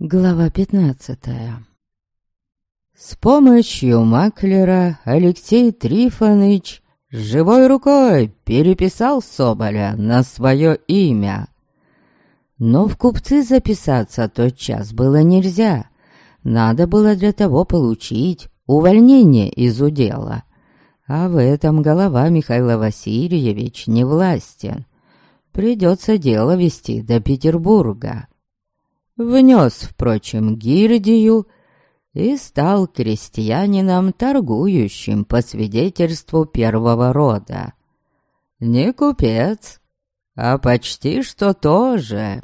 Глава пятнадцатая С помощью маклера Алексей Трифонович живой рукой переписал Соболя на свое имя. Но в купцы записаться тот час было нельзя. Надо было для того получить увольнение из удела. А в этом голова Михаила Васильевич не властен. Придется дело вести до Петербурга внес, впрочем, гильдию и стал крестьянином, торгующим по свидетельству первого рода. Не купец, а почти что тоже.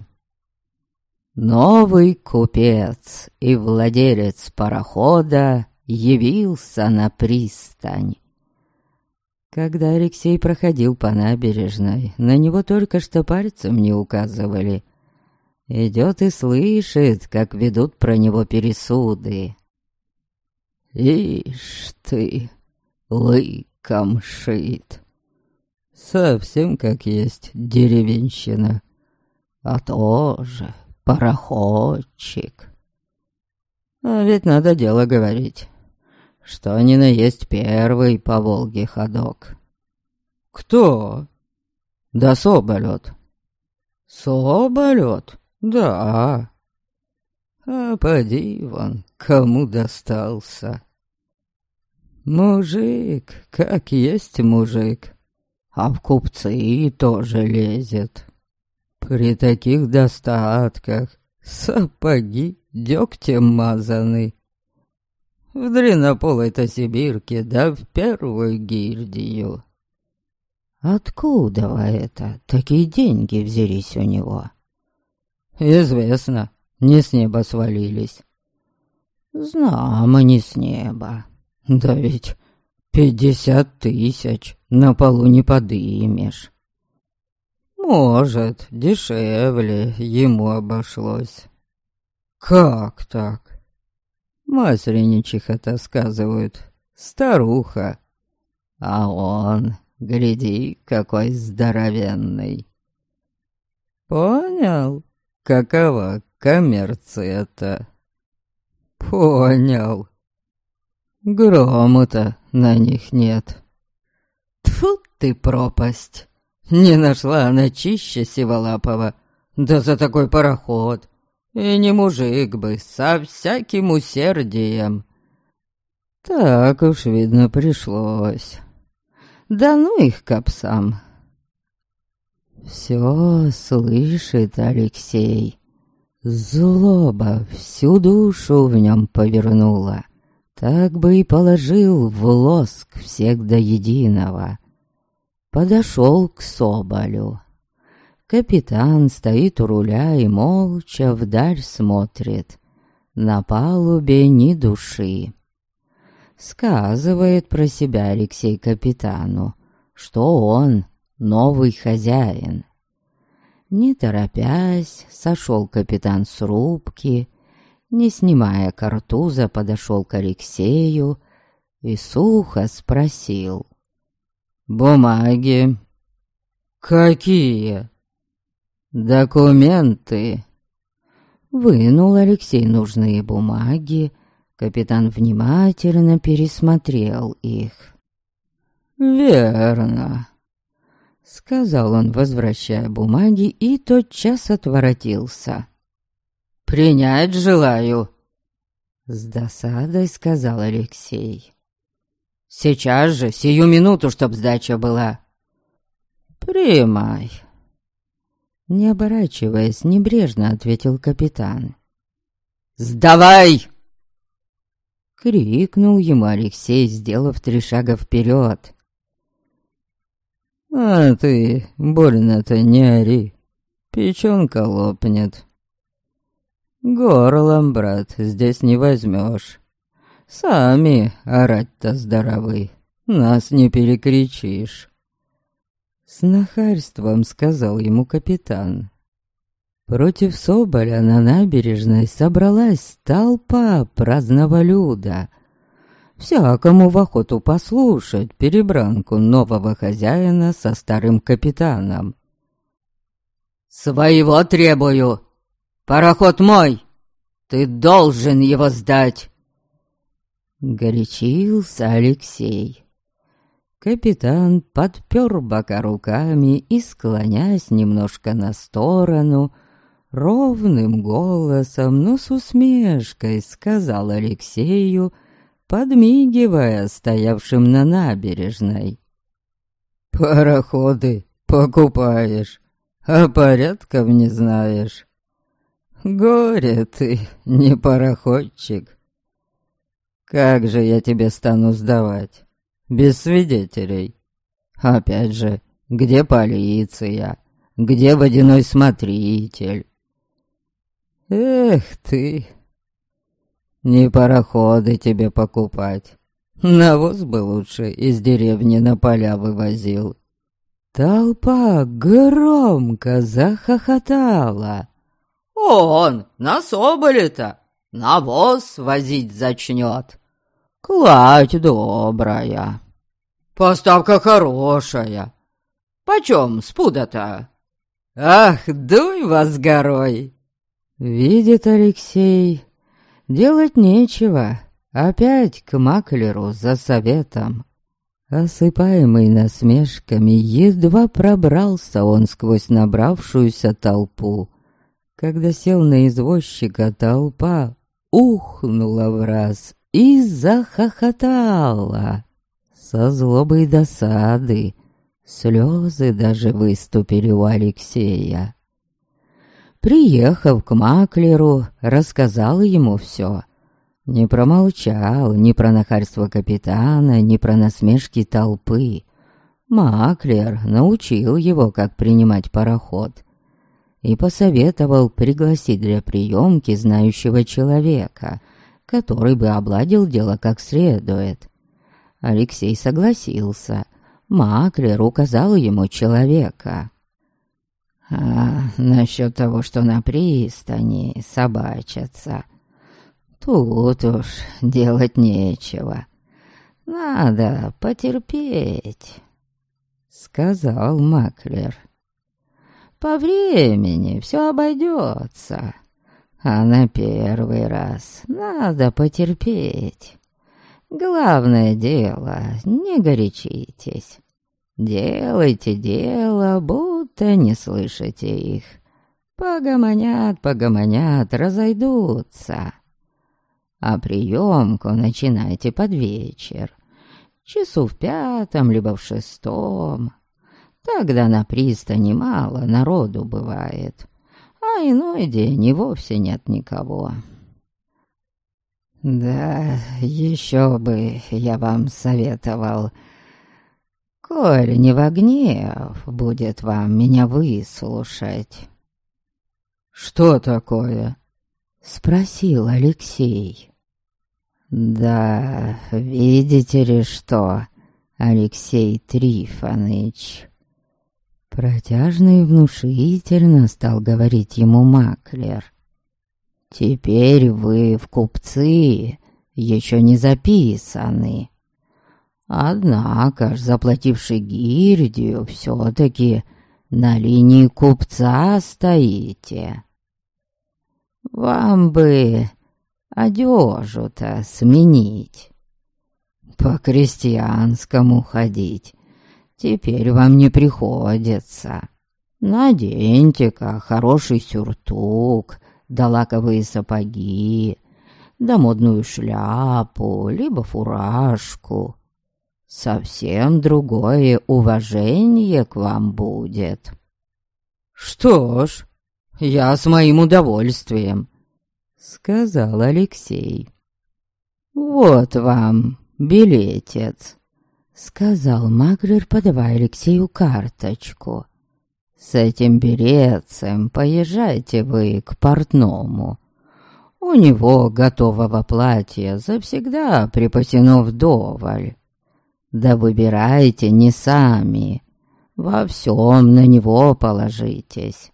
Новый купец и владелец парохода явился на пристань. Когда Алексей проходил по набережной, на него только что пальцем не указывали — Идет и слышит, как ведут про него пересуды. Ишь ты, лыком шит. Совсем как есть деревенщина. А тоже пароходчик. А ведь надо дело говорить, что ни на есть первый по Волге ходок. Кто? Да Соболет. Соболет? Да. А поди вон, кому достался. Мужик, как есть мужик, а в купцы тоже лезет. При таких достатках сапоги дегтем мазаны. В длиннополой-то Сибирке, да в первую гильдию. Откуда это такие деньги взялись у него? Известно, не с неба свалились. Знамо не с неба. Да ведь пятьдесят тысяч на полу не подымешь. Может, дешевле ему обошлось. Как так? Масленичиха-то сказывают, старуха. А он, гляди, какой здоровенный. Понял? Какова коммерция-то? Понял. Грома-то на них нет. Тьфу ты, пропасть! Не нашла она чище Сиволапова. Да за такой пароход. И не мужик бы, со всяким усердием. Так уж, видно, пришлось. Да ну их капсам. Все слышит Алексей. Злоба всю душу в нем повернула. Так бы и положил в лоск всех до единого. Подошел к Соболю. Капитан стоит у руля и молча вдаль смотрит. На палубе ни души. Сказывает про себя Алексей капитану, что он новый хозяин. Не торопясь, сошел капитан с рубки, не снимая картуза, подошел к Алексею и сухо спросил. «Бумаги?» «Какие?» «Документы?» Вынул Алексей нужные бумаги, капитан внимательно пересмотрел их. «Верно. Сказал он, возвращая бумаги, и тотчас отворотился. «Принять желаю!» С досадой сказал Алексей. «Сейчас же, сию минуту, чтоб сдача была!» «Примай!» Не оборачиваясь, небрежно ответил капитан. «Сдавай!» Крикнул ему Алексей, сделав три шага вперед. «А ты больно-то не ори, печенка лопнет». «Горлом, брат, здесь не возьмешь. Сами орать-то здоровы, нас не перекричишь». С нахальством сказал ему капитан. Против Соболя на набережной собралась толпа праздного люда — всякому в охоту послушать перебранку нового хозяина со старым капитаном. «Своего требую! Пароход мой! Ты должен его сдать!» Горячился Алексей. Капитан подпер бока руками и, склонясь немножко на сторону, ровным голосом, но с усмешкой сказал Алексею, подмигивая стоявшим на набережной. «Пароходы покупаешь, а порядков не знаешь. Горе ты, не пароходчик. Как же я тебе стану сдавать? Без свидетелей. Опять же, где полиция? Где водяной смотритель? Эх ты, не пароходы тебе покупать. Навоз бы лучше из деревни на поля вывозил. Толпа громко захохотала. «Он на соболе-то навоз возить зачнет. Кладь добрая, поставка хорошая. Почем спуда-то?» «Ах, дуй вас горой!» Видит Алексей, делать нечего, опять к маклеру за советом. Осыпаемый насмешками, едва пробрался он сквозь набравшуюся толпу. Когда сел на извозчика, толпа ухнула в раз и захохотала. Со злобой досады слезы даже выступили у Алексея. Приехав к маклеру, рассказал ему все. Не промолчал ни про нахальство капитана, ни про насмешки толпы. Маклер научил его, как принимать пароход. И посоветовал пригласить для приемки знающего человека, который бы обладил дело как следует. Алексей согласился. Маклер указал ему человека. А насчет того, что на пристани собачатся, тут уж делать нечего. Надо потерпеть, сказал Маклер. По времени все обойдется, а на первый раз надо потерпеть. Главное дело, не горячитесь. Делайте дело, будто не слышите их. Погомонят, погомонят, разойдутся. А приемку начинайте под вечер. Часу в пятом, либо в шестом. Тогда на пристани мало народу бывает. А иной день и вовсе нет никого. Да, еще бы я вам советовал Коль не в гнев будет вам меня выслушать. «Что такое?» — спросил Алексей. «Да, видите ли что, Алексей Трифоныч?» Протяжно и внушительно стал говорить ему маклер. «Теперь вы в купцы еще не записаны. Однако ж, заплативший гильдию, все-таки на линии купца стоите. Вам бы одежу-то сменить, по-крестьянскому ходить. Теперь вам не приходится. Наденьте-ка хороший сюртук, да лаковые сапоги, да модную шляпу, либо фуражку совсем другое уважение к вам будет. Что ж, я с моим удовольствием, сказал Алексей. Вот вам билетец, сказал Маглер, подавая Алексею карточку. С этим билетцем поезжайте вы к портному. У него готового платья завсегда припасено вдоволь. Да выбирайте не сами, во всем на него положитесь.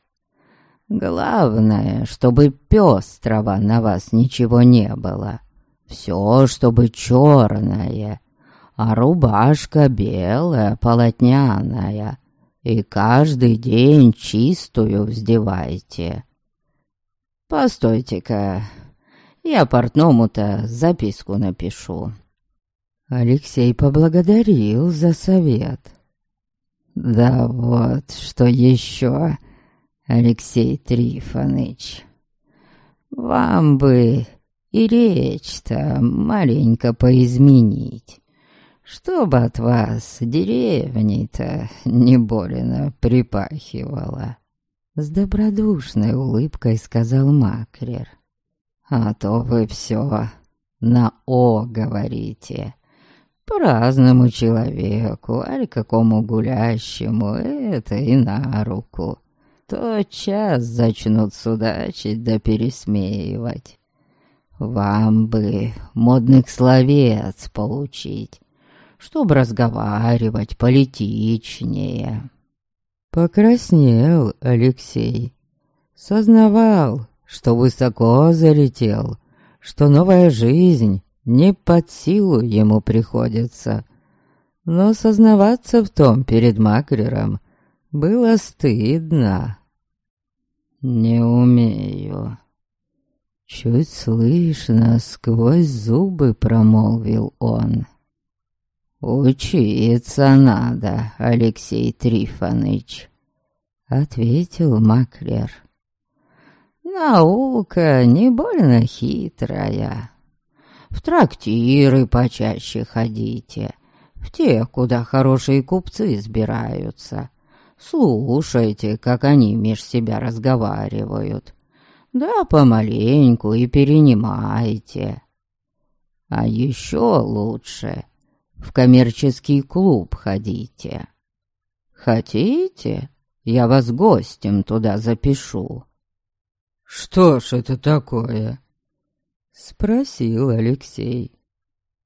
Главное, чтобы пестрого на вас ничего не было. Все, чтобы черное, а рубашка белая, полотняная, и каждый день чистую вздевайте. Постойте-ка, Я портному-то записку напишу». Алексей поблагодарил за совет. «Да вот, что еще, Алексей Трифоныч, вам бы и речь-то маленько поизменить, чтобы от вас деревней-то не больно припахивало». С добродушной улыбкой сказал Макрер. «А то вы все на «о» говорите». Праздному человеку, аль какому гулящему, это и на руку. То час зачнут судачить да пересмеивать. Вам бы модных словец получить, чтобы разговаривать политичнее. Покраснел Алексей. Сознавал, что высоко залетел, что новая жизнь не под силу ему приходится. Но сознаваться в том перед Макрером было стыдно. «Не умею». Чуть слышно, сквозь зубы промолвил он. «Учиться надо, Алексей Трифоныч», — ответил Маклер. «Наука не больно хитрая. В трактиры почаще ходите, в те, куда хорошие купцы сбираются. Слушайте, как они меж себя разговаривают. Да помаленьку и перенимайте. А еще лучше в коммерческий клуб ходите. Хотите, я вас гостем туда запишу?» «Что ж это такое?» — спросил Алексей.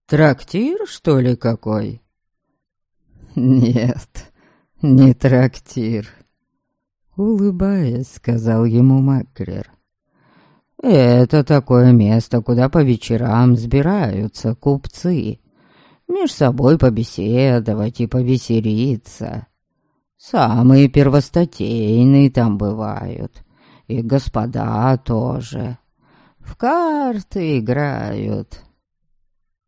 «Трактир, что ли, какой?» «Нет, не трактир», — улыбаясь, сказал ему Макрер. «Это такое место, куда по вечерам сбираются купцы меж собой побеседовать и повеселиться. Самые первостатейные там бывают, и господа тоже. В карты играют.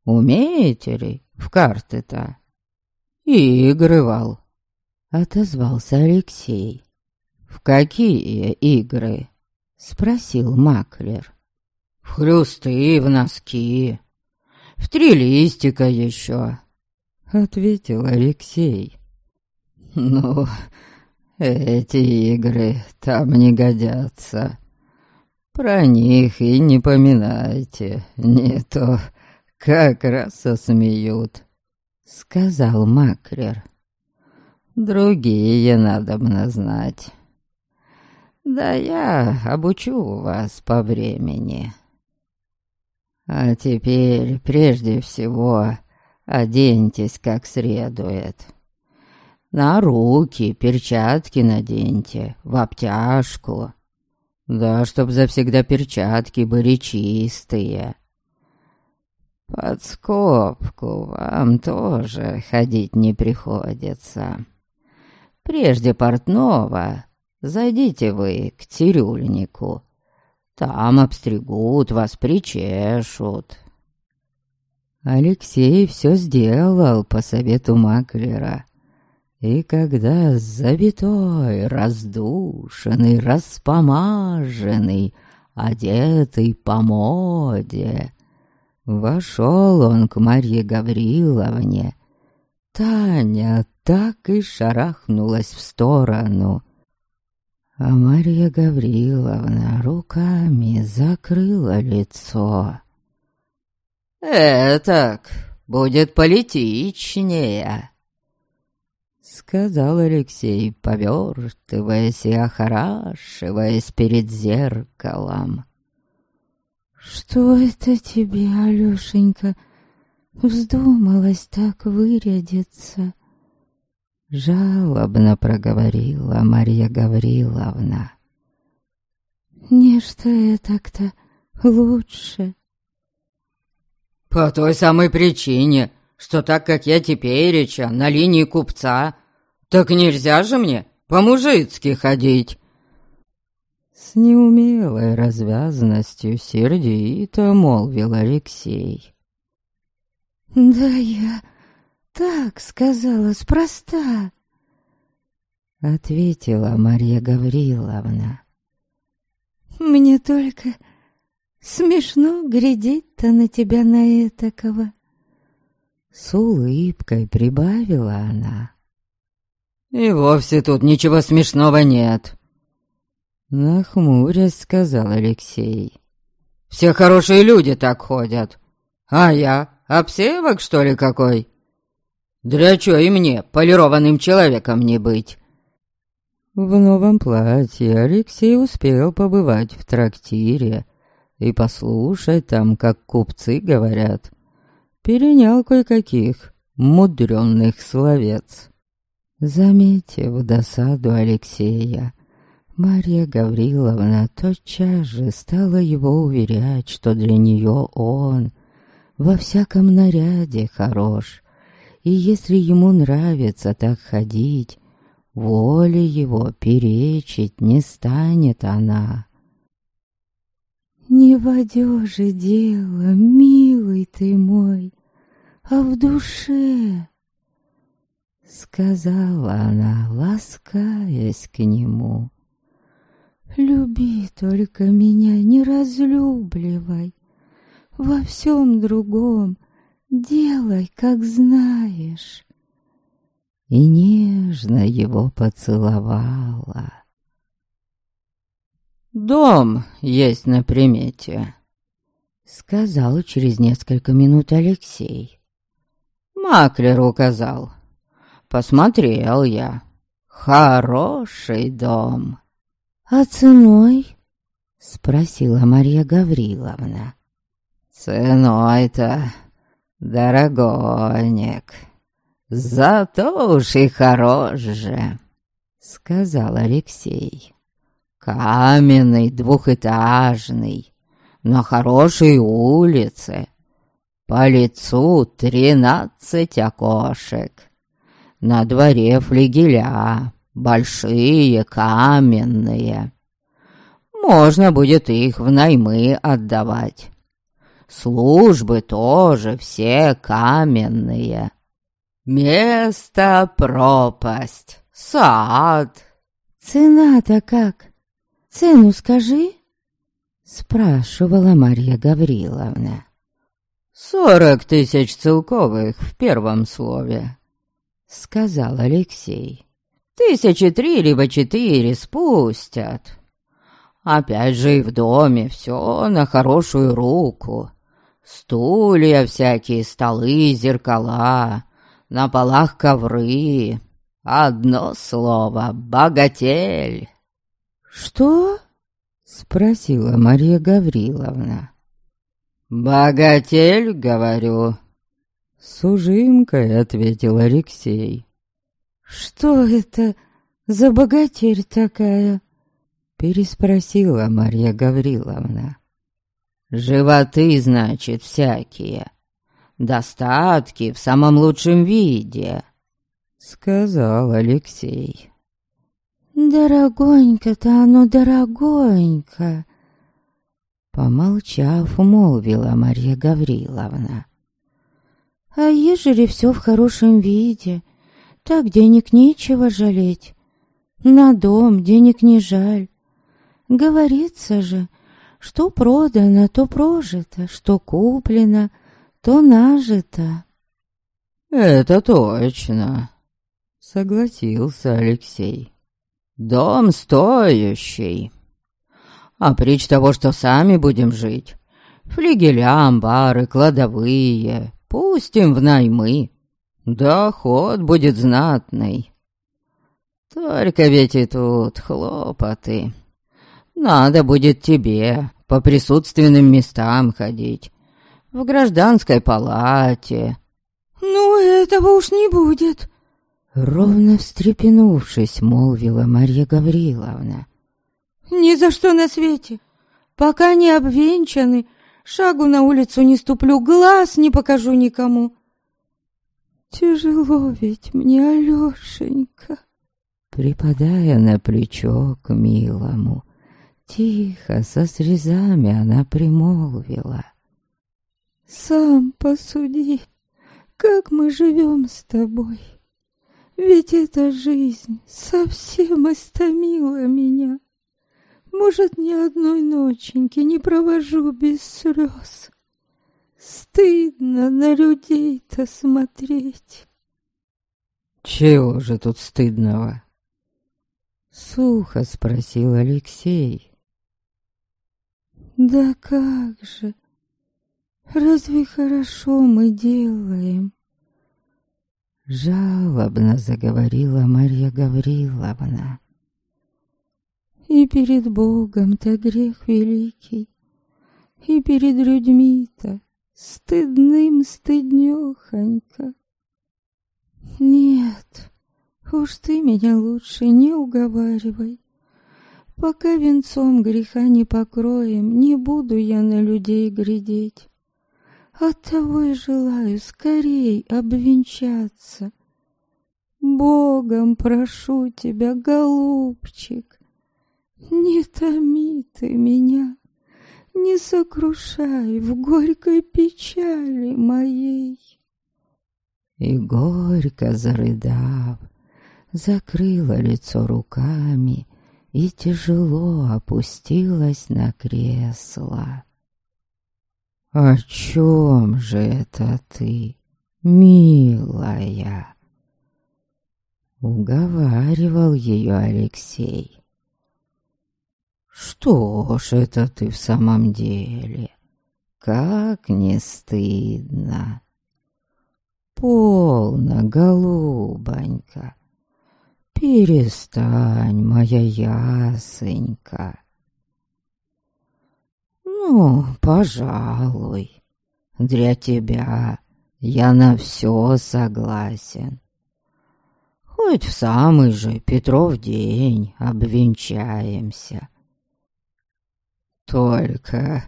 Умеете ли в карты-то? Игры, Вал, — отозвался Алексей. «В какие игры?» — спросил Маклер. «В хрусты, в носки, в три листика еще», — ответил Алексей. «Ну, эти игры там не годятся. Про них и не поминайте, не то как раз осмеют», — сказал Макрер. «Другие надо знать. Да я обучу вас по времени». А теперь, прежде всего, оденьтесь как следует. На руки перчатки наденьте, в обтяжку. Да, чтоб завсегда перчатки были чистые. Под скобку вам тоже ходить не приходится. Прежде портного зайдите вы к цирюльнику, там обстригут вас, причешут. Алексей все сделал по совету Маклера. И когда забитой, раздушенный, распомаженный, одетый по моде, вошел он к Марье Гавриловне, Таня так и шарахнулась в сторону, а Марья Гавриловна руками закрыла лицо. «Этак будет политичнее», — сказал Алексей, повертываясь и охорашиваясь перед зеркалом. «Что это тебе, Алёшенька, вздумалось так вырядиться?» Жалобно проговорила Марья Гавриловна. «Нечто это-то лучше». «По той самой причине, что так как я тепереча на линии купца, так нельзя же мне по-мужицки ходить!» С неумелой развязностью сердито молвил Алексей. «Да я так сказала спроста», — ответила Марья Гавриловна. «Мне только смешно глядеть-то на тебя на этакого». С улыбкой прибавила она. «И вовсе тут ничего смешного нет», Нахмурясь, сказал Алексей. «Все хорошие люди так ходят. А я, обсевок, что ли, какой? Для чего и мне, полированным человеком, не быть?» В новом платье Алексей успел побывать в трактире и послушать там, как купцы говорят. Перенял кое-каких мудренных словец. Заметив досаду Алексея, Марья Гавриловна тотчас же стала его уверять, что для нее он во всяком наряде хорош, и если ему нравится так ходить, воле его перечить не станет она. «Не в одежде дело, милый ты мой, а в душе», — сказала она, ласкаясь к нему. Люби только меня, не разлюбливай. Во всем другом делай, как знаешь. И нежно его поцеловала. «Дом есть на примете», — сказал через несколько минут Алексей. Маклер указал. Посмотрел я. Хороший дом. «А ценой?» — спросила Марья Гавриловна. «Ценой-то дорогонек, зато уж и хорош же», — сказал Алексей. «Каменный, двухэтажный, на хорошей улице, по лицу тринадцать окошек, на дворе флигеля, большие, каменные. Можно будет их в наймы отдавать. Службы тоже все каменные. Место пропасть, сад. Цена-то как? Цену скажи? Спрашивала Марья Гавриловна. «Сорок тысяч целковых в первом слове», — сказал Алексей. Тысячи три либо четыре спустят. Опять же и в доме все на хорошую руку. Стулья всякие, столы, зеркала, на полах ковры. Одно слово — богатель. «Что?» — спросила Мария Гавриловна. «Богатель, говорю», — с ужимкой ответил Алексей. «Что это за богатырь такая?» Переспросила Марья Гавриловна. «Животы, значит, всякие. Достатки в самом лучшем виде», — сказал Алексей. «Дорогонько-то оно дорогонько», — помолчав, молвила Марья Гавриловна. «А ежели все в хорошем виде, так денег нечего жалеть. На дом денег не жаль. Говорится же, что продано, то прожито, что куплено, то нажито. «Это точно», — согласился Алексей. «Дом стоящий. А прич того, что сами будем жить, флигеля, амбары, кладовые, пустим в наймы. Доход будет знатный. Только ведь и тут хлопоты. Надо будет тебе по присутственным местам ходить. В гражданской палате. «Ну, этого уж не будет!» Ровно встрепенувшись, молвила Марья Гавриловна. «Ни за что на свете! Пока не обвенчаны, шагу на улицу не ступлю, глаз не покажу никому!» Тяжело ведь мне, Алёшенька. Припадая на плечо к милому, Тихо, со слезами она примолвила. «Сам посуди, как мы живем с тобой. Ведь эта жизнь совсем истомила меня. Может, ни одной ноченьки не провожу без слез. Стыдно на людей-то смотреть. Чего же тут стыдного? Сухо спросил Алексей. Да как же? Разве хорошо мы делаем? Жалобно заговорила Марья Гавриловна. И перед Богом-то грех великий, И перед людьми-то стыдным стыднёхонько. Нет, уж ты меня лучше не уговаривай. Пока венцом греха не покроем, не буду я на людей глядеть. Оттого и желаю скорей обвенчаться. Богом прошу тебя, голубчик, не томи ты меня, не сокрушай в горькой печали моей. И горько зарыдав, закрыла лицо руками и тяжело опустилась на кресло. «О чем же это ты, милая?» Уговаривал ее Алексей. Что ж это ты в самом деле? Как не стыдно. Полно, голубонька. Перестань, моя ясенька. Ну, пожалуй, для тебя я на все согласен. Хоть в самый же Петров день обвенчаемся. Только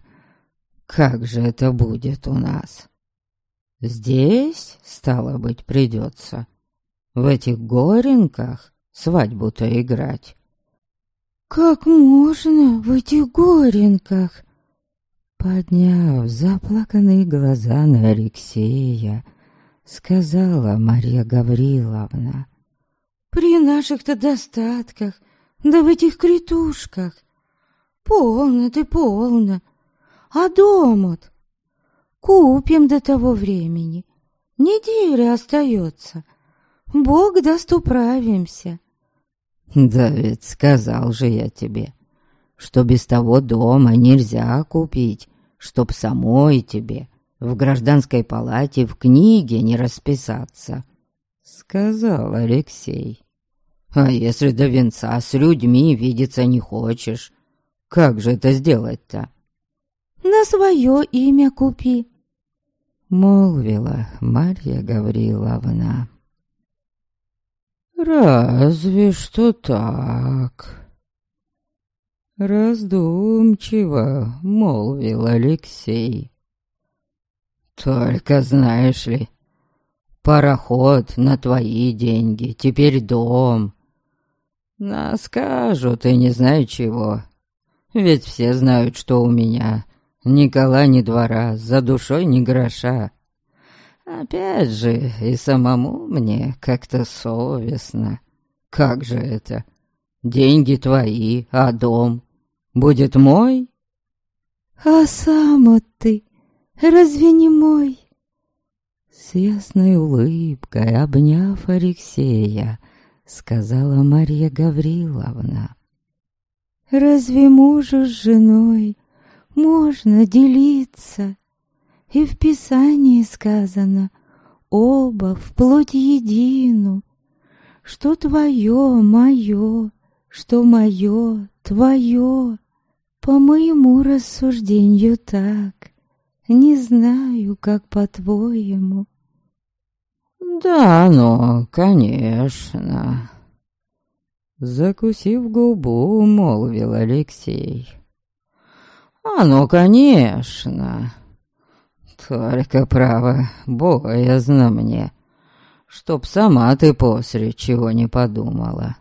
как же это будет у нас? Здесь, стало быть, придется в этих горенках свадьбу-то играть. Как можно в этих горенках? Подняв заплаканные глаза на Алексея, сказала Марья Гавриловна. При наших-то достатках, да в этих критушках. Полно ты, полно. А домот? Купим до того времени. Неделя остается. Бог даст управимся. Да ведь сказал же я тебе, что без того дома нельзя купить, чтоб самой тебе в гражданской палате в книге не расписаться, сказал Алексей. А если до венца с людьми видеться не хочешь, как же это сделать-то? На свое имя купи, молвила Марья Гавриловна. Разве что так. Раздумчиво молвил Алексей. Только знаешь ли, пароход на твои деньги, теперь дом. Нас скажут и не знаю чего. Ведь все знают, что у меня ни кола, ни двора, за душой ни гроша. Опять же, и самому мне как-то совестно. Как же это? Деньги твои, а дом будет мой? А сам ты разве не мой? С ясной улыбкой, обняв Алексея, сказала Марья Гавриловна. Разве мужу с женой можно делиться? И в Писании сказано «Оба вплоть едину», что твое мое, что мое твое. По моему рассуждению так, не знаю, как по-твоему. Да, ну, конечно. Закусив губу, молвил Алексей. А ну, конечно. Только право, боязно мне, чтоб сама ты после чего не подумала.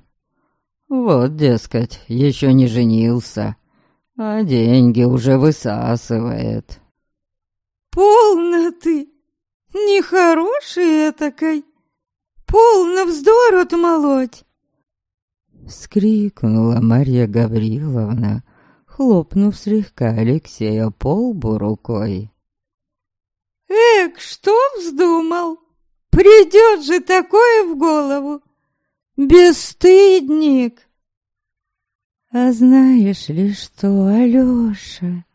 Вот, дескать, еще не женился, а деньги уже высасывает. «Полно ты! Нехороший этакой! Полно вздор отмолоть!» Вскрикнула Марья Гавриловна, хлопнув слегка Алексея по лбу рукой. «Эк, что вздумал? Придет же такое в голову! Бесстыдник!» «А знаешь ли что, Алёша?»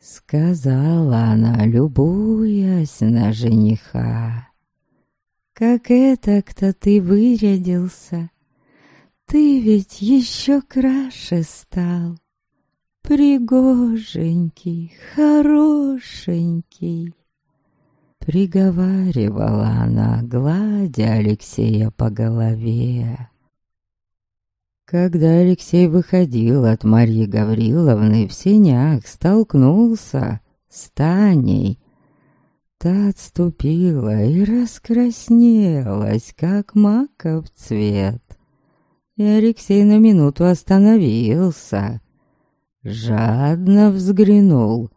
Сказала она, любуясь на жениха. «Как это кто ты вырядился? Ты ведь еще краше стал. Пригоженький, хорошенький». Приговаривала она, гладя Алексея по голове. Когда Алексей выходил от Марьи Гавриловны в сенях, столкнулся с Таней. Та отступила и раскраснелась, как маков цвет. И на минуту остановился, жадно взглянул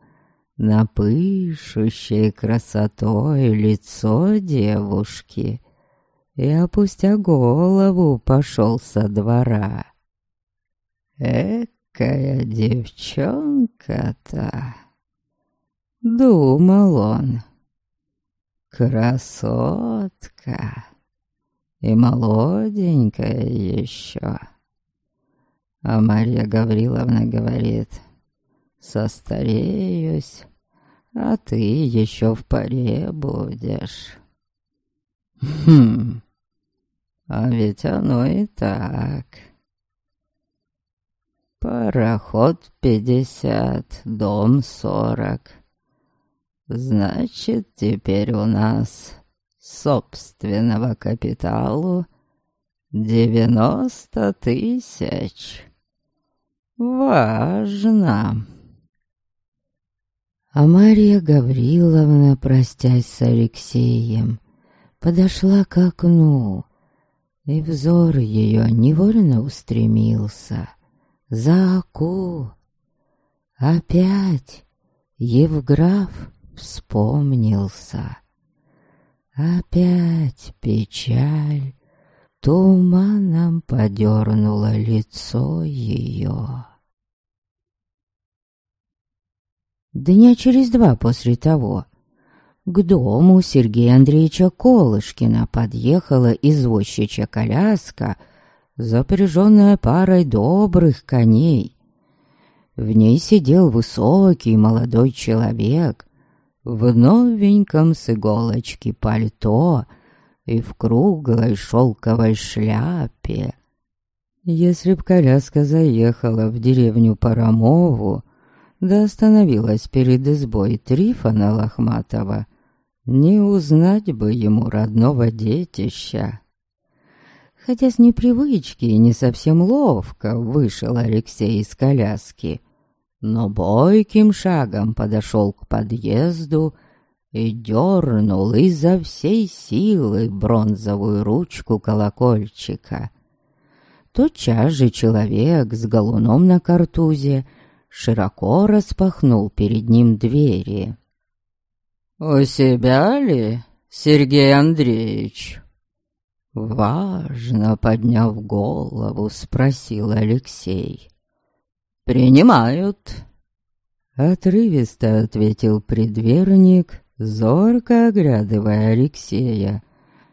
на пышущее красотой лицо девушки и, опустя голову, пошел со двора. «Экая девчонка-то!» — думал он. «Красотка!» И молоденькая еще. А Марья Гавриловна говорит, состареюсь, а ты еще в паре будешь. Хм, а ведь оно и так. Пароход пятьдесят, дом сорок. Значит, теперь у нас собственного капиталу девяносто тысяч. Важно. А Мария Гавриловна, простясь с Алексеем, подошла к окну, и взор ее невольно устремился за оку. Опять Евграф вспомнился. Опять печаль туманом подернула лицо ее. Дня через два после того к дому Сергея Андреевича Колышкина подъехала извозчичья коляска, запряженная парой добрых коней. В ней сидел высокий молодой человек в новеньком с иголочки пальто и в круглой шелковой шляпе. Если б коляска заехала в деревню Парамову, да остановилась перед избой Трифона Лохматова, не узнать бы ему родного детища. Хотя с непривычки и не совсем ловко вышел Алексей из коляски, но бойким шагом подошел к подъезду и дернул изо всей силы бронзовую ручку колокольчика. Тотчас же человек с галуном на картузе широко распахнул перед ним двери. «У себя ли, Сергей Андреевич?» Важно подняв голову, спросил Алексей. «Принимают». Отрывисто ответил предверник, зорко оглядывая Алексея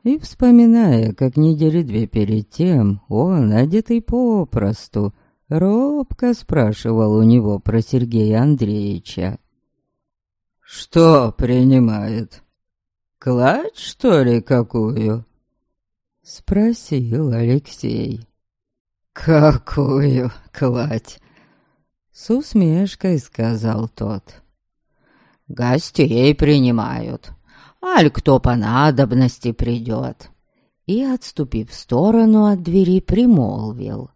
и вспоминая, как недели две перед тем он, одетый попросту, робко спрашивал у него про Сергея Андреевича. «Что принимает? Кладь, что ли, какую?» Спросил Алексей. «Какую кладь?» С усмешкой сказал тот. «Гостей принимают, аль кто по надобности придет». И, отступив в сторону от двери, примолвил.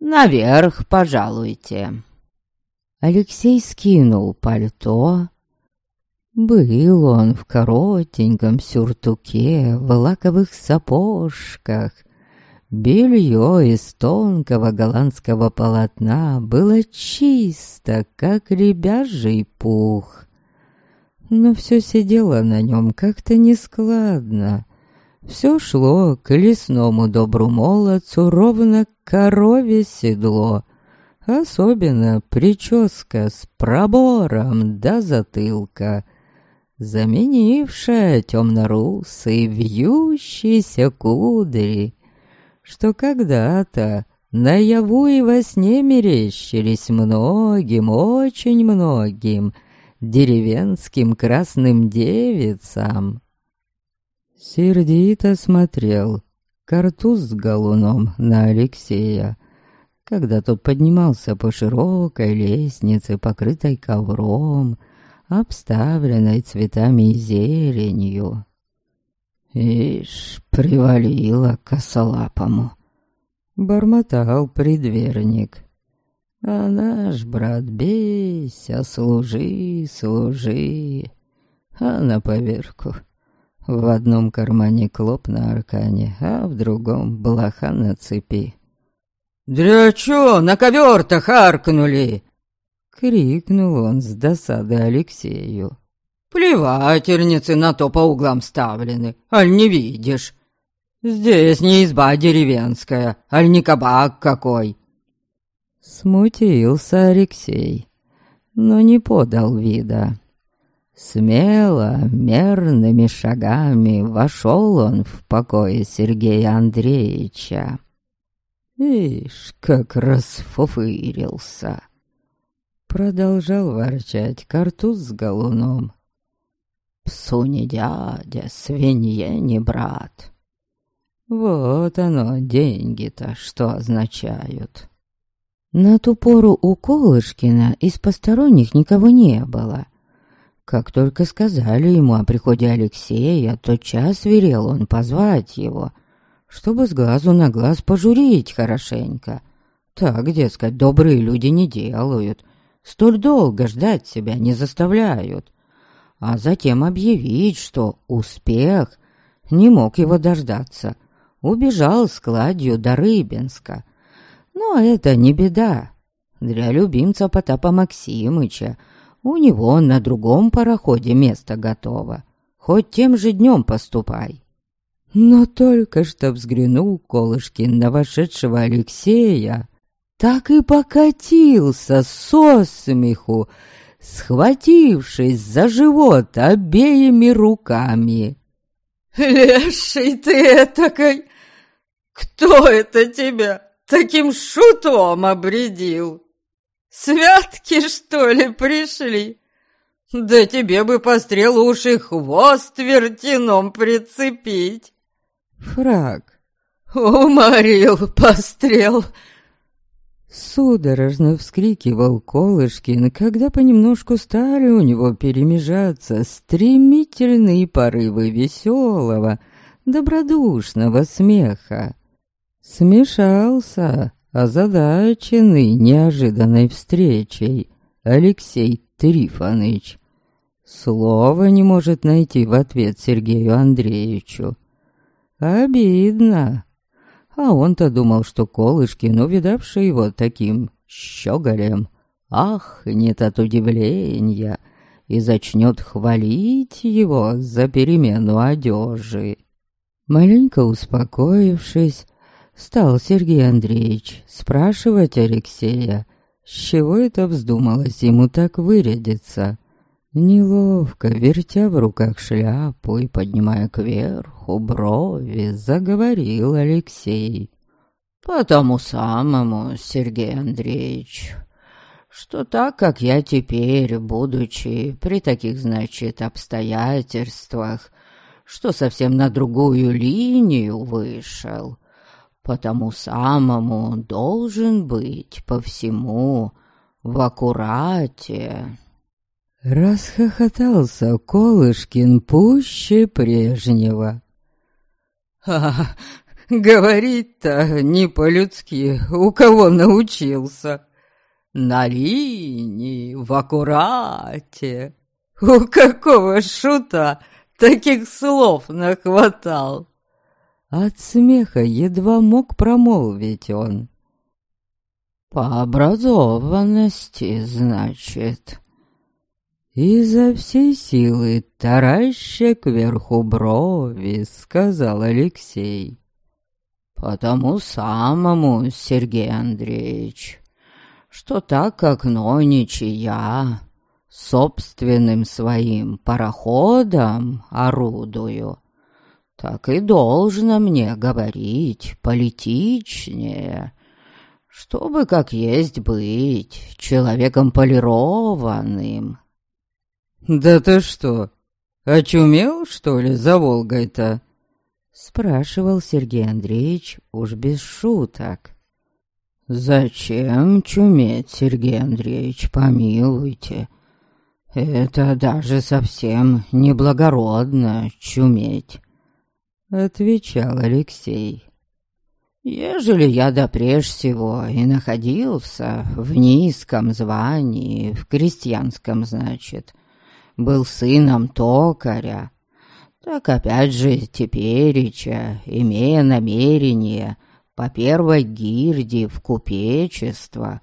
«Наверх пожалуйте». Алексей скинул пальто, был он в коротеньком сюртуке, в лаковых сапожках, Белье из тонкого голландского полотна было чисто, как ребяжий пух. Но все сидело на нем как-то нескладно. Все шло к лесному добру молодцу ровно к корове седло. Особенно прическа с пробором до затылка, заменившая темно-русые вьющиеся кудри, что когда-то наяву и во сне мерещились многим, очень многим деревенским красным девицам. Сердито смотрел картуз с галуном на Алексея, когда тот поднимался по широкой лестнице, покрытой ковром, обставленной цветами и зеленью. «Ишь, привалило косолапому!» — бормотал предверник. «А наш брат бейся, служи, служи, а на поверку в одном кармане клоп на аркане, а в другом блоха на цепи. «Дрячо, на ковер-то харкнули!» Крикнул он с досады Алексею. «Плевательницы на то по углам ставлены, аль не видишь? Здесь не изба деревенская, аль не кабак какой!» Смутился Алексей, но не подал вида. Смело, мерными шагами вошел он в покое Сергея Андреевича. Ишь, как расфуфырился. Продолжал ворчать картуз с галуном. Псу не дядя, свинье не брат. Вот оно, деньги-то что означают. На ту пору у Колышкина из посторонних никого не было. Как только сказали ему о приходе Алексея, тотчас велел он позвать его — чтобы с глазу на глаз пожурить хорошенько. Так, дескать, добрые люди не делают, столь долго ждать себя не заставляют. А затем объявить, что успех не мог его дождаться, убежал с кладью до Рыбинска. Но это не беда. Для любимца Потапа Максимыча у него на другом пароходе место готово. Хоть тем же днем поступай. Но только что взглянул Колышкин на вошедшего Алексея, так и покатился со смеху, схватившись за живот обеими руками. «Леший ты этакой! Кто это тебя таким шутом обредил? Святки, что ли, пришли? Да тебе бы пострел уши хвост вертином прицепить!» фраг. «Уморил пострел!» Судорожно вскрикивал Колышкин, когда понемножку стали у него перемежаться стремительные порывы веселого, добродушного смеха. Смешался, озадаченный неожиданной встречей, Алексей Трифоныч. Слова не может найти в ответ Сергею Андреевичу. Обидно. А он-то думал, что Колышкин, увидавший его таким щеголем, ахнет от удивления и зачнет хвалить его за перемену одежи. Маленько успокоившись, стал Сергей Андреевич спрашивать Алексея, с чего это вздумалось ему так вырядиться. Неловко, вертя в руках шляпу и поднимая кверху брови, заговорил Алексей. «По тому самому, Сергей Андреевич, что так как я теперь, будучи при таких, значит, обстоятельствах, что совсем на другую линию вышел, по тому самому должен быть по всему в аккурате». Расхохотался Колышкин пуще прежнего. «А, говорить-то не по-людски, у кого научился? На линии, в аккурате. У какого шута таких слов нахватал?» От смеха едва мог промолвить он. «По образованности, значит?» Изо всей силы, тараща кверху брови, сказал Алексей. «Потому самому, Сергей Андреевич, что так как Нонич и я собственным своим пароходом орудую, так и должно мне говорить политичнее, чтобы как есть быть человеком полированным». «Да ты что, очумел, что ли, за Волгой-то?» Спрашивал Сергей Андреевич уж без шуток. «Зачем чуметь, Сергей Андреевич, помилуйте? Это даже совсем неблагородно чуметь», — отвечал Алексей. «Ежели я допреж всего и находился в низком звании, в крестьянском, значит, был сыном токаря, так опять же тепереча, имея намерение по первой гирде в купечество,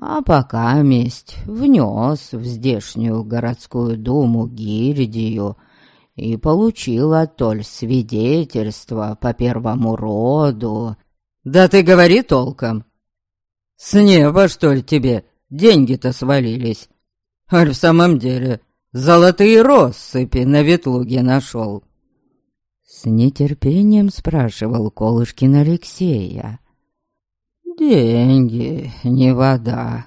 а пока месть внес в здешнюю городскую думу гирдию и получил оттоль свидетельство по первому роду. «Да ты говори толком! С неба, что ли, тебе деньги-то свалились? Аль в самом деле золотые россыпи на ветлуге нашел?» С нетерпением спрашивал Колышкин Алексея. «Деньги, не вода,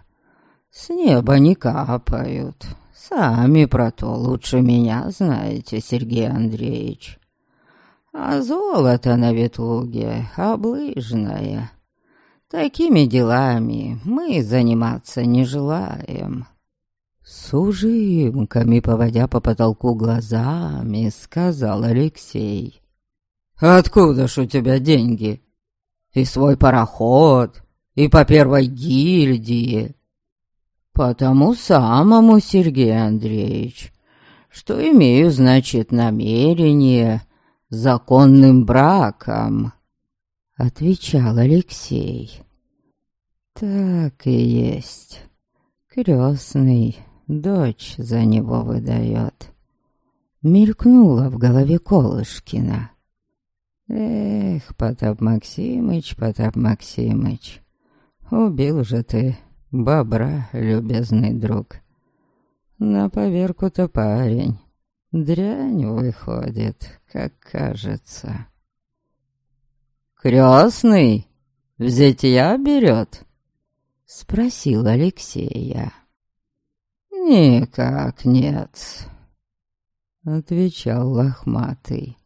с неба не капают. Сами про то лучше меня знаете, Сергей Андреевич. А золото на ветлуге облыжное. Такими делами мы заниматься не желаем». С ужимками, поводя по потолку глазами, сказал Алексей. «Откуда ж у тебя деньги? И свой пароход, и по первой гильдии?» «По тому самому, Сергей Андреевич, что имею, значит, намерение законным браком», — отвечал Алексей. «Так и есть, крестный» дочь за него выдает. Мелькнула в голове Колышкина. Эх, Потап Максимыч, Потап Максимыч, убил же ты бобра, любезный друг. На поверку-то парень, дрянь выходит, как кажется. «Крестный, взять я берет?» — спросил Алексея. «Никак нет», — отвечал лохматый.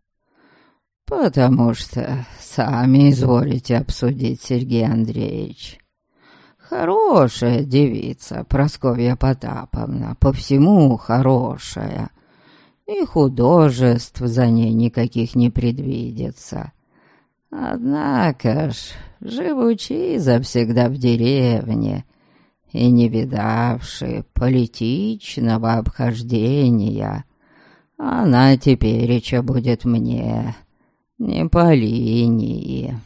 «Потому что сами изволите обсудить, Сергей Андреевич. Хорошая девица, Просковья Потаповна, по всему хорошая, и художеств за ней никаких не предвидится. Однако ж, живучи завсегда в деревне, — и не видавши политичного обхождения, она тепереча будет мне не по линии.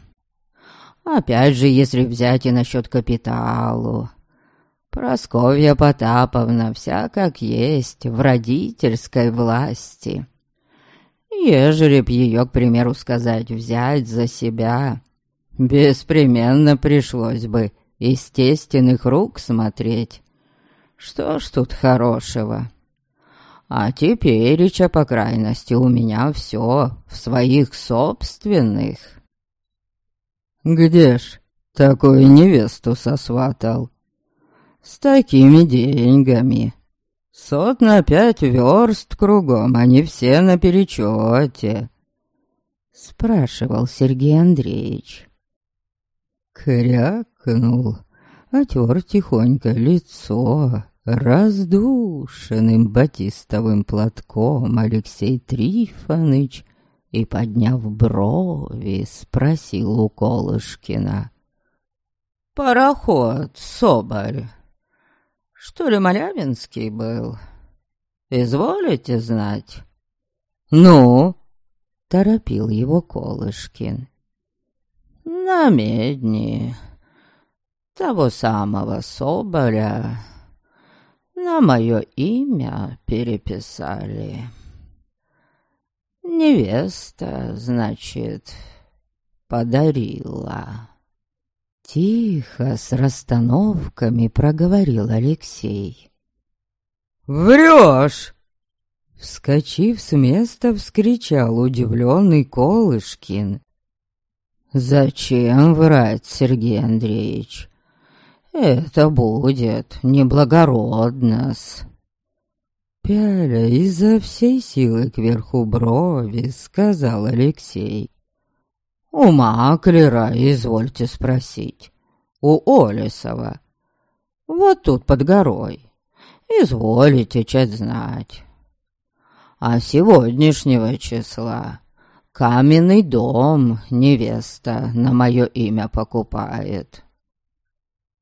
Опять же, если взять и насчет капиталу, Просковья Потаповна вся как есть в родительской власти. Ежели б ее, к примеру, сказать, взять за себя, беспременно пришлось бы естественных рук смотреть. Что ж тут хорошего? А тепереча, по крайности, у меня все в своих собственных. Где ж такую невесту сосватал? С такими деньгами. Сот на пять верст кругом, они все наперечете. Спрашивал Сергей Андреевич. Крякнул, отер тихонько лицо раздушенным батистовым платком Алексей Трифоныч и, подняв брови, спросил у Колышкина. «Пароход, Соболь, что ли Малявинский был? Изволите знать?» «Ну, торопил его Колышкин. На медни того самого Соболя на мое имя переписали. Невеста, значит, подарила. Тихо, с расстановками проговорил Алексей. «Врешь!» Вскочив с места, вскричал удивленный Колышкин. «Зачем врать, Сергей Андреевич? Это будет неблагородно-с». Пяля изо всей силы кверху брови, сказал Алексей. «У маклера, извольте спросить, у Олесова, вот тут под горой, изволите чать знать. А сегодняшнего числа каменный дом невеста на мое имя покупает.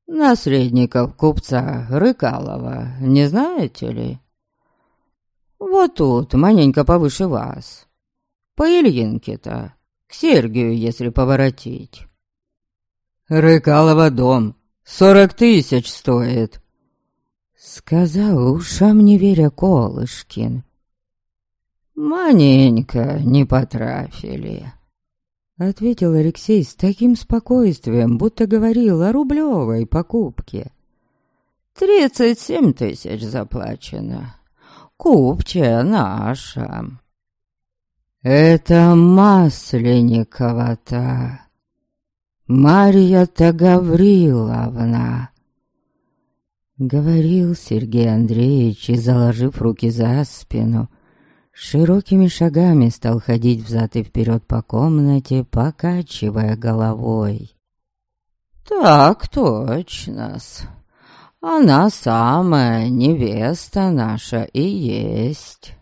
Наследников купца Рыкалова, не знаете ли? Вот тут, маленько повыше вас. По Ильинке-то, к Сергию, если поворотить. Рыкалова дом, сорок тысяч стоит. Сказал ушам не веря Колышкин. «Маненько не потрафили», — ответил Алексей с таким спокойствием, будто говорил о рублевой покупке. «Тридцать семь тысяч заплачено. Купчая наша». «Это Масленникова-то, Марья-то Гавриловна», — говорил Сергей Андреевич и, заложив руки за спину, — широкими шагами стал ходить взад и вперед по комнате, покачивая головой. «Так точно-с. Она самая невеста наша и есть»,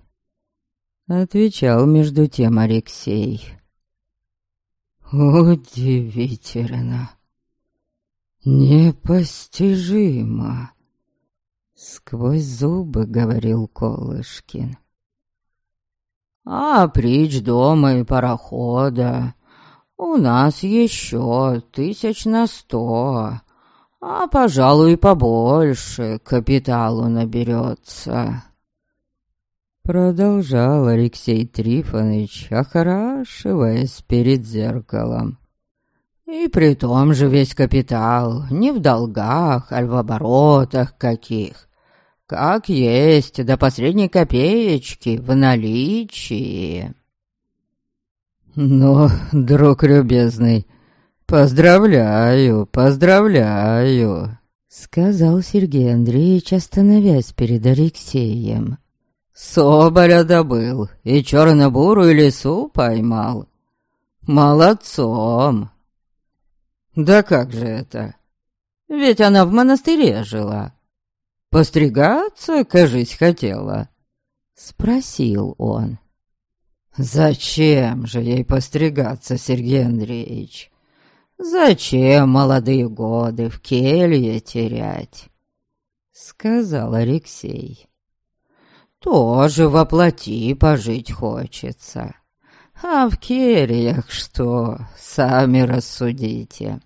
— отвечал между тем Алексей. «Удивительно, непостижимо», — сквозь зубы говорил Колышкин. А притч дома и парохода у нас еще тысяч на сто, а, пожалуй, побольше капиталу наберется. Продолжал Алексей Трифонович, охорашиваясь перед зеркалом. И при том же весь капитал не в долгах, а в оборотах каких, как есть, до последней копеечки в наличии. Но, друг любезный, поздравляю, поздравляю, сказал Сергей Андреевич, остановясь перед Алексеем. Соболя добыл и черно-бурую лису поймал. Молодцом. Да как же это? Ведь она в монастыре жила. Постригаться, кажись, хотела?» Спросил он. «Зачем же ей постригаться, Сергей Андреевич? Зачем молодые годы в келье терять?» Сказал Алексей. «Тоже воплоти пожить хочется. А в кельях что, сами рассудите.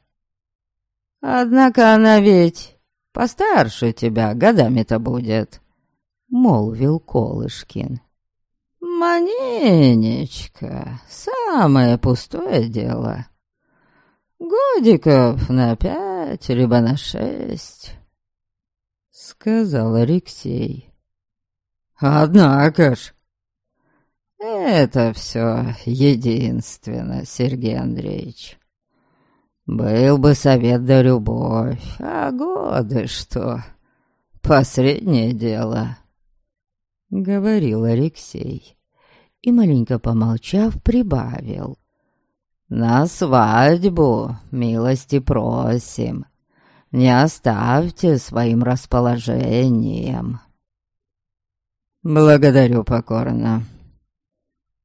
Однако она ведь Постарше тебя годами-то будет», — молвил Колышкин. «Маненечка, самое пустое дело. Годиков на пять, либо на шесть», — сказал Алексей. «Однако ж...» «Это все единственно, Сергей Андреевич. Был бы совет да любовь, а годы что? Посреднее дело, — говорил Алексей. И, маленько помолчав, прибавил. На свадьбу милости просим, не оставьте своим расположением. Благодарю покорно.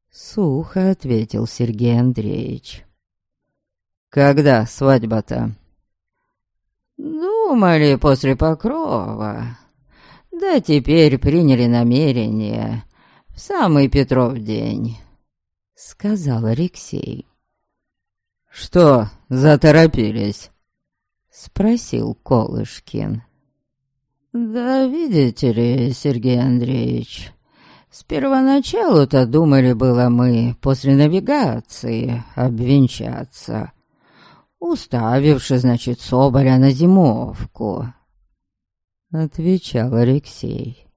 Сухо ответил Сергей Андреевич. Когда свадьба-то? Думали после покрова. Да теперь приняли намерение в самый Петров день. сказал Алексей. «Что, заторопились?» — спросил Колышкин. «Да видите ли, Сергей Андреевич, с первоначалу-то думали было мы после навигации обвенчаться, уставивши, значит, Соболя на зимовку», — отвечал Алексей.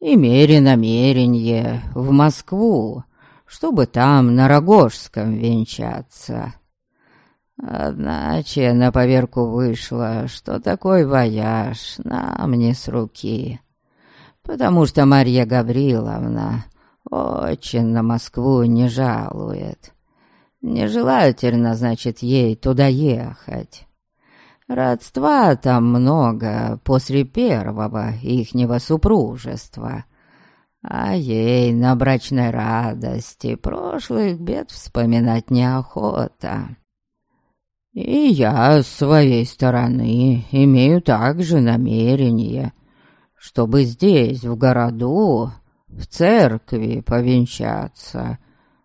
«Имели намерение в Москву, чтобы там на Рогожском венчаться». Одначе на поверку вышло, что такой вояж нам не с руки, потому что Марья Гавриловна очень на Москву не жалует. Нежелательно, значит, ей туда ехать. Родства там много после первого ихнего супружества, а ей на брачной радости прошлых бед вспоминать неохота. И я, с своей стороны, имею также намерение, чтобы здесь, в городу, в церкви повенчаться,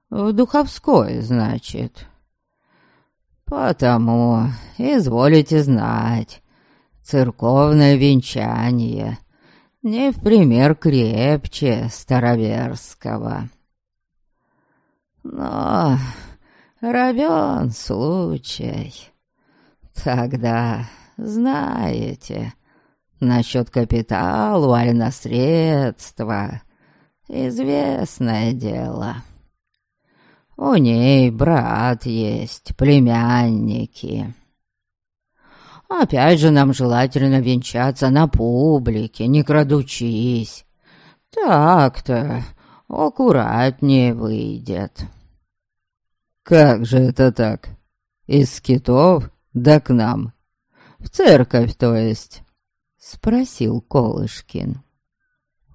в Духовской, значит. Потому, изволите знать, церковное венчание не в пример крепче староверского. Но равен случай. Тогда, знаете, насчет капиталу аль наследства известное дело. У ней брат есть, племянники. Опять же нам желательно венчаться на публике, не крадучись. Так-то аккуратнее выйдет. «Как же это так? Из скитов да к нам? В церковь, то есть?» — спросил Колышкин.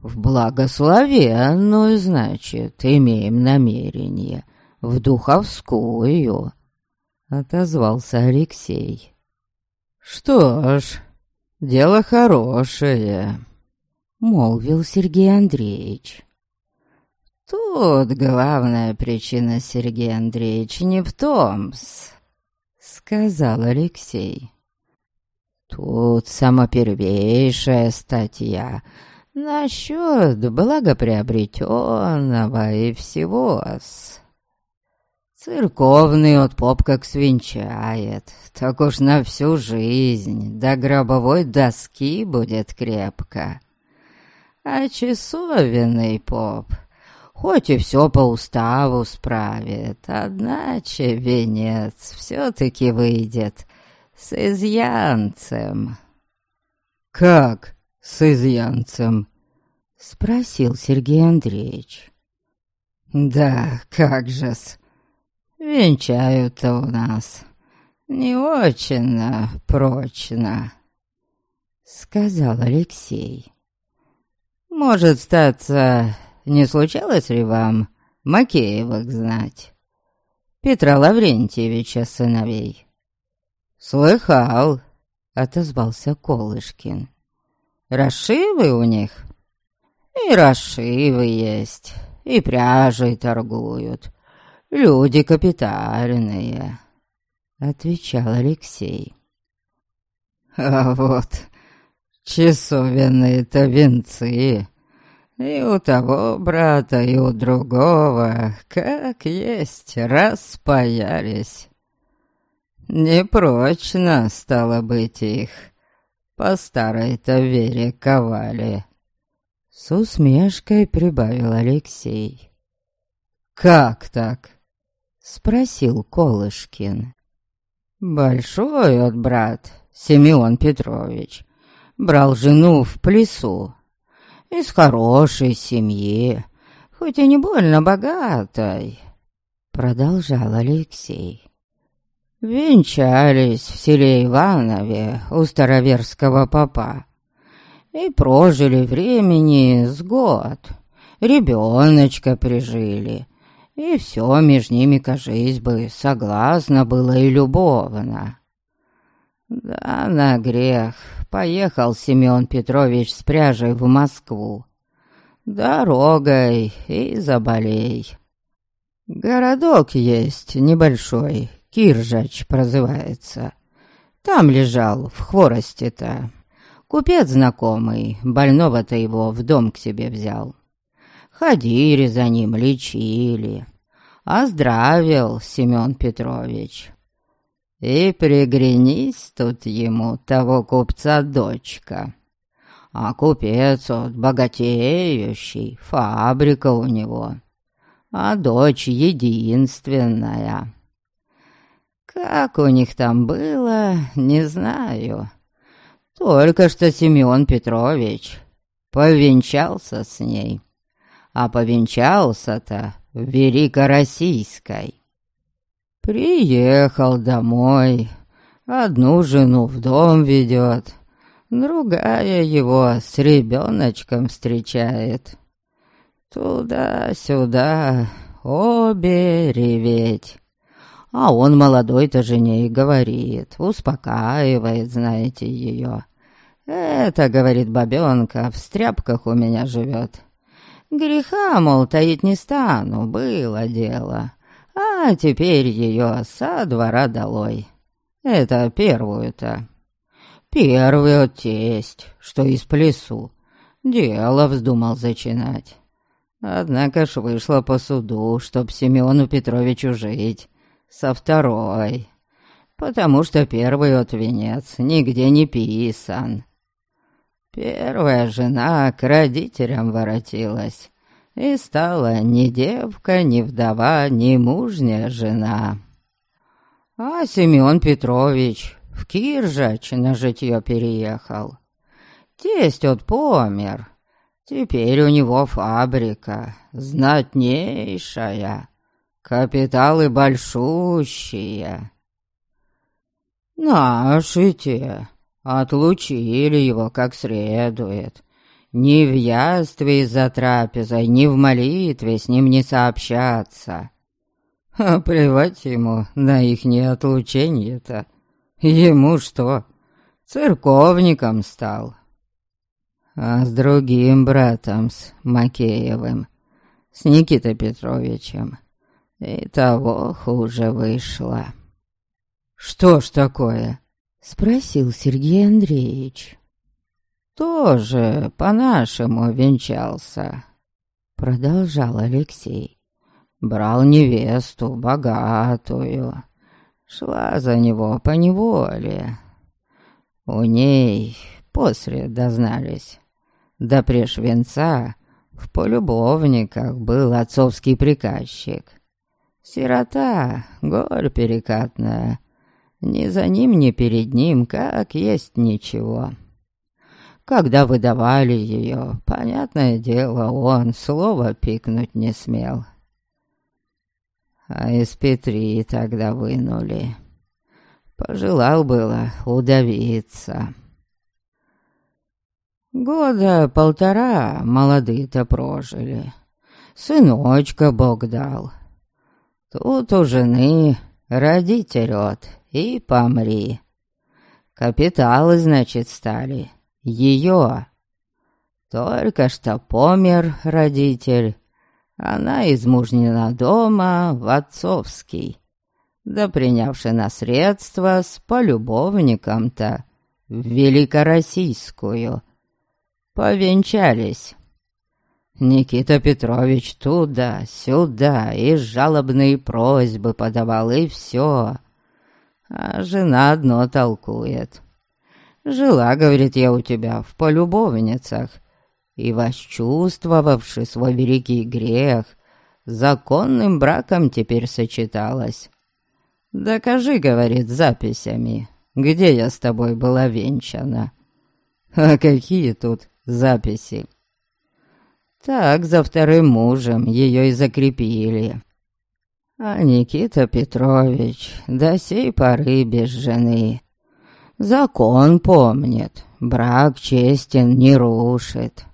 «В благословенную, значит, имеем намерение, в духовскую», — отозвался Алексей. «Что ж, дело хорошее», — молвил Сергей Андреевич. Тут главная причина, Сергей Андреевич, не в том сказал Алексей. Тут самопервейшая статья насчет благоприобретенного и всего-с. Церковный от поп как свинчает, так уж на всю жизнь до гробовой доски будет крепко. А часовенный поп хоть и все по уставу справит, одначе венец все-таки выйдет с изъянцем». «Как с изъянцем?» — спросил Сергей Андреевич. «Да, как же-с, венчают-то у нас не очень прочно», — сказал Алексей. «Может статься не случалось ли вам Макеевых знать? Петра Лаврентьевича сыновей?» «Слыхал», — отозвался Колышкин. «Расшивы у них?» «И расшивы есть, и пряжей торгуют. Люди капитальные», — отвечал Алексей. «А вот часовенные-то венцы и у того брата, и у другого, как есть, распаялись. Непрочно, стало быть, их по старой-то вере ковали. С усмешкой прибавил Алексей. «Как так?» — спросил Колышкин. «Большой от брат, Семен Петрович, брал жену в плесу, из хорошей семьи, хоть и не больно богатой», — продолжал Алексей. Венчались в селе Иванове у староверского попа и прожили времени с год, ребеночка прижили, и все между ними, кажись бы, согласно было и любовно. Да, на грех, поехал Семен Петрович с пряжей в Москву. Дорогой и заболей. Городок есть небольшой, Киржач прозывается. Там лежал, в хворости-то. Купец знакомый, больного-то его в дом к себе взял. Ходили за ним, лечили. Оздравил Семен Петрович. И пригренись тут ему того купца дочка. А купец от богатеющий, фабрика у него. А дочь единственная. Как у них там было, не знаю. Только что Семен Петрович повенчался с ней. А повенчался-то в Великороссийской. Приехал домой, одну жену в дом ведет, другая его с ребеночком встречает. Туда-сюда, обе реветь. А он молодой-то жене и говорит, успокаивает, знаете, ее. Это, говорит бабенка, в стряпках у меня живет. Греха, мол, таить не стану, было дело. А теперь ее со двора долой. Это первую-то. Первый от тесть, что из плесу. Дело вздумал зачинать. Однако ж вышло по суду, чтоб Семену Петровичу жить со второй, потому что первый от венец нигде не писан. Первая жена к родителям воротилась, и стала ни девка, ни вдова, ни мужняя жена. А Семен Петрович в Киржач на житье переехал. Тесть от помер. Теперь у него фабрика, знатнейшая, капиталы большущие. Наши те отлучили его как следует, ни в ястве за трапезой, ни в молитве с ним не сообщаться. А плевать ему на ихнее отлучение-то. Ему что, церковником стал? А с другим братом, с Макеевым, с Никитой Петровичем, и того хуже вышло. «Что ж такое?» — спросил Сергей Андреевич тоже по-нашему венчался», — продолжал Алексей. «Брал невесту богатую, шла за него по неволе. У ней после дознались, да преж венца в полюбовниках был отцовский приказчик. Сирота, горь перекатная, ни за ним, ни перед ним, как есть ничего». Когда выдавали ее, понятное дело, он слова пикнуть не смел. А из Петри тогда вынули. Пожелал было удавиться. Года полтора молодые-то прожили. Сыночка Бог дал. Тут у жены родитель от и помри. Капиталы, значит, стали ее. Только что помер родитель, она измужнена дома в отцовский, да принявши наследство с полюбовником-то в Великороссийскую. Повенчались. Никита Петрович туда-сюда и жалобные просьбы подавал, и все. А жена одно толкует. Жила, говорит, я у тебя в полюбовницах, и восчувствовавши свой великий грех, законным браком теперь сочеталась. Докажи, говорит, записями, где я с тобой была венчана. А какие тут записи? Так за вторым мужем ее и закрепили. А Никита Петрович до сей поры без жены Закон помнит, брак честен не рушит.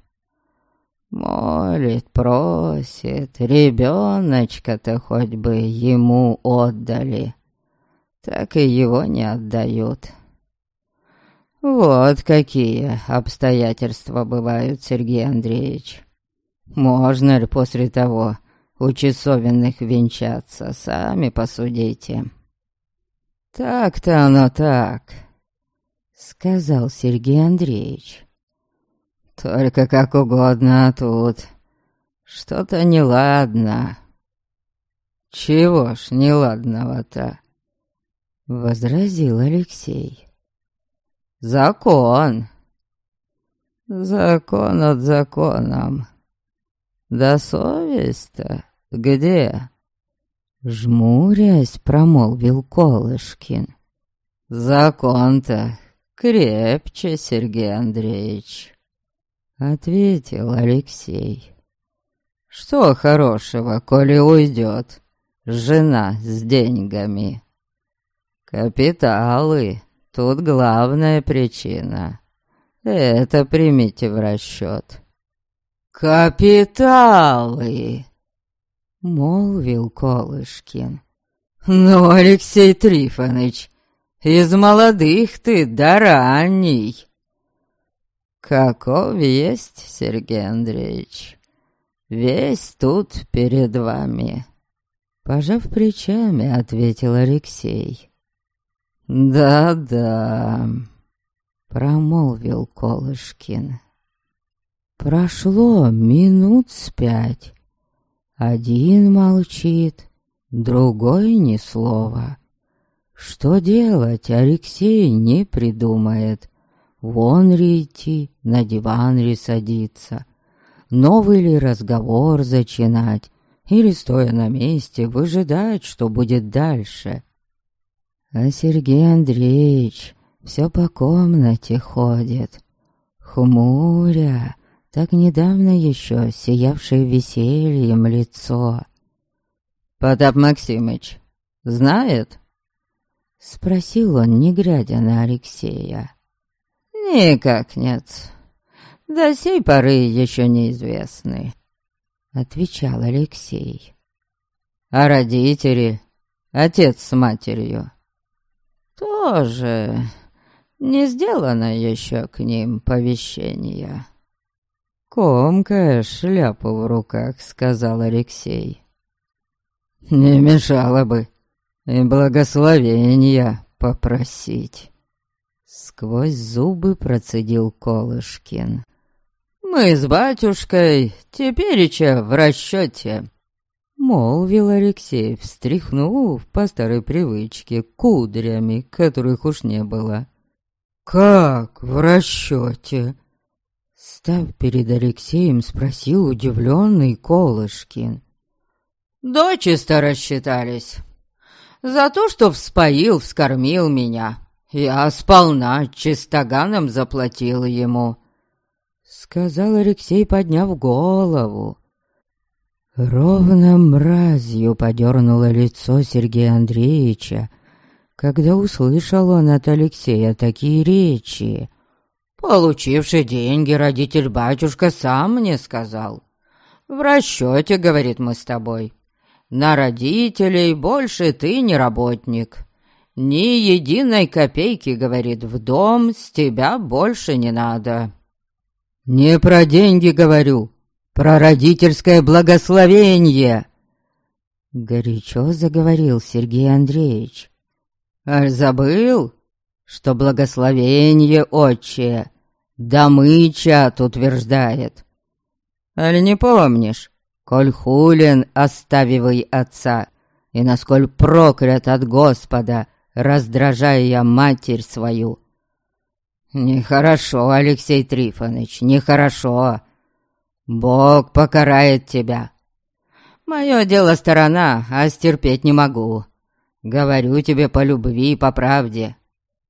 Молит, просит, ребеночка-то хоть бы ему отдали, так и его не отдают. Вот какие обстоятельства бывают, Сергей Андреевич. Можно ли после того у часовенных венчаться, сами посудите. Так-то оно так, сказал Сергей Андреевич. Только как угодно тут. Что-то неладно. Чего ж неладного-то? Возразил Алексей. Закон. Закон от законом. Да совесть-то где? Жмурясь, промолвил Колышкин. Закон-то крепче, Сергей Андреевич. Ответил Алексей. Что хорошего, коли уйдет жена с деньгами? Капиталы, тут главная причина. Это примите в расчет. «Капиталы!» — молвил Колышкин. «Ну, Алексей Трифонович, из молодых ты да ранний!» «Каков есть, Сергей Андреевич, весь тут перед вами!» Пожав плечами, ответил Алексей. «Да-да», — промолвил Колышкин. Прошло минут с пять. Один молчит, другой ни слова. Что делать, Алексей не придумает. Вон ли идти, на диван ли садиться. Новый ли разговор зачинать, или, стоя на месте, выжидать, что будет дальше. А Сергей Андреевич все по комнате ходит, хмуря, так недавно еще сиявшее весельем лицо. «Потап Максимыч знает?» Спросил он, не глядя на Алексея. «Никак нет. До сей поры еще неизвестны», — отвечал Алексей. «А родители? Отец с матерью?» «Тоже не сделано еще к ним повещение». «Комкая шляпу в руках», — сказал Алексей. «Не мешало бы и благословения попросить». Сквозь зубы процедил Колышкин. «Мы с батюшкой тепереча в расчете», — молвил Алексей, встряхнув по старой привычке кудрями, которых уж не было. «Как в расчете?» Став перед Алексеем, спросил удивленный Колышкин. «Дочисто рассчитались. За то, что вспоил, вскормил меня. Я сполна чистоганом заплатил ему», — сказал Алексей, подняв голову. Ровно мразью подернуло лицо Сергея Андреевича, когда услышал он от Алексея такие речи. Получивший деньги, родитель-батюшка сам мне сказал. В расчете, говорит, мы с тобой. На родителей больше ты не работник. Ни единой копейки, говорит, в дом с тебя больше не надо. Не про деньги говорю, про родительское благословение. Горячо заговорил Сергей Андреевич. Аж забыл? Что благословение отче Дамычат утверждает. Аль не помнишь, коль хулен оставивай отца, и насколь проклят от Господа, раздражая матерь свою. Нехорошо, Алексей Трифонович, нехорошо. Бог покарает тебя. Мое дело сторона, а стерпеть не могу. Говорю тебе по любви и по правде.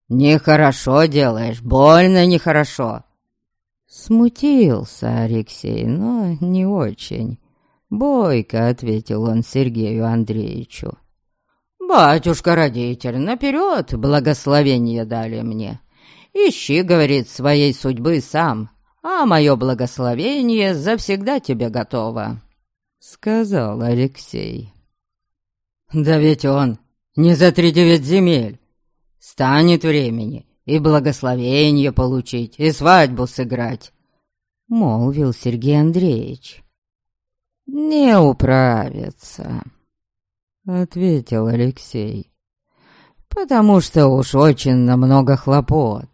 «Нехорошо делаешь, больно нехорошо!» Смутился Алексей, но не очень. Бойко ответил он Сергею Андреевичу. «Батюшка-родитель, наперед благословение дали мне. Ищи, — говорит, — своей судьбы сам, а мое благословение завсегда тебе готово», — сказал Алексей. «Да ведь он не за три девять земель, Станет времени и благословение получить, и свадьбу сыграть», — молвил Сергей Андреевич. не управится, ответил Алексей. Потому что уж очень много хлопот.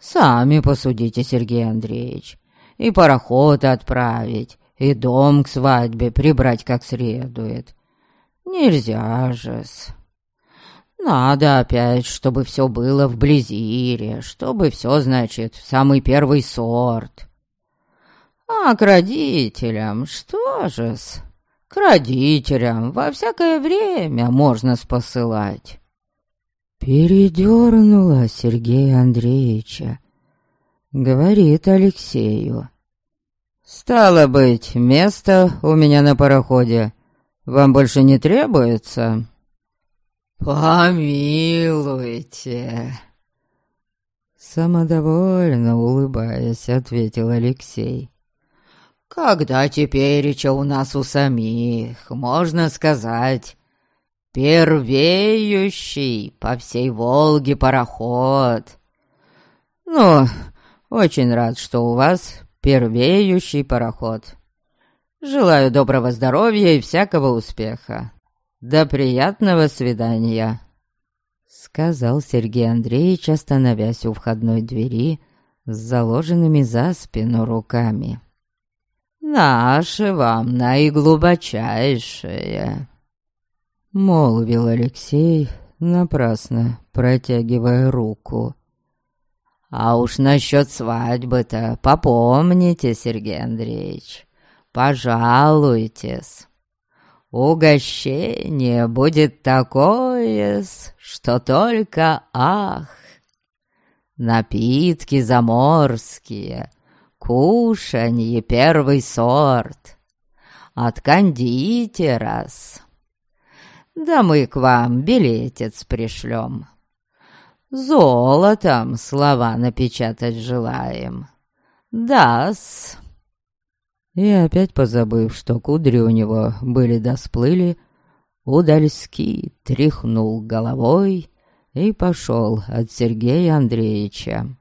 Сами посудите, Сергей Андреевич, и пароход отправить, и дом к свадьбе прибрать как следует. Нельзя же-с. Надо опять, чтобы все было в близире, чтобы все, значит, самый первый сорт. А к родителям что же-с? К родителям во всякое время можно спосылать. Передернула Сергея Андреевича. Говорит Алексею. «Стало быть, место у меня на пароходе вам больше не требуется?» «Помилуйте!» Самодовольно улыбаясь, ответил Алексей. «Когда тепереча у нас у самих, можно сказать, первеющий по всей Волге пароход. Ну, очень рад, что у вас первеющий пароход. Желаю доброго здоровья и всякого успеха. До приятного свидания», — сказал Сергей Андреевич, остановясь у входной двери с заложенными за спину руками. «Наше вам наиглубочайшее», — молвил Алексей, напрасно протягивая руку. «А уж насчет свадьбы-то попомните, Сергей Андреевич, пожалуйтесь». Угощение будет такое, что только ах. Напитки заморские, кушанье первый сорт. От кондитера Да мы к вам билетец пришлем. Золотом слова напечатать желаем. Да-с. И опять позабыв, что кудри у него были досплыли, Удальский тряхнул головой и пошел от Сергея Андреевича.